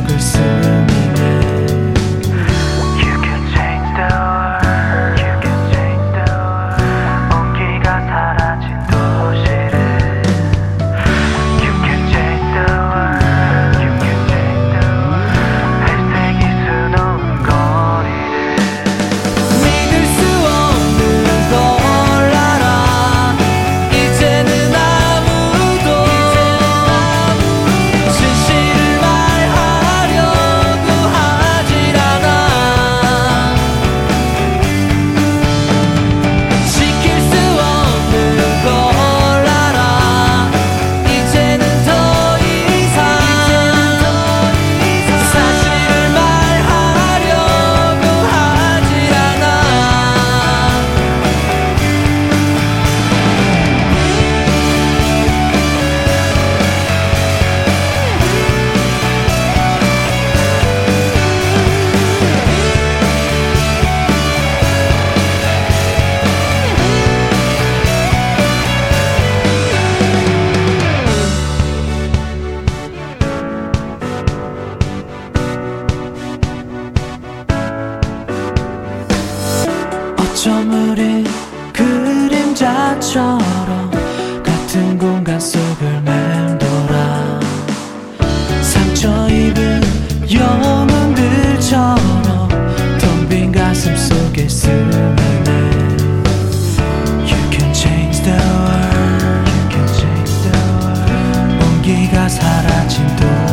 dalgasın 저물이 그림자처럼 같은 공간 속을 맴돌아. 상처 입은 영웅들처럼 텅 빈 가슴 속에 스며내 You can change the world You can change the world. 온기가 사라진 도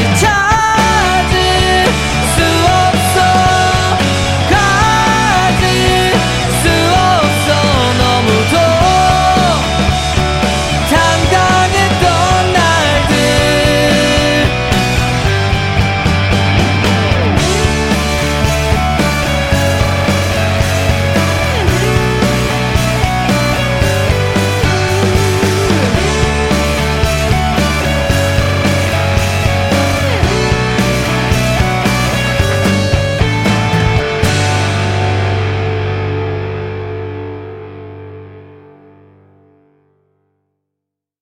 guitar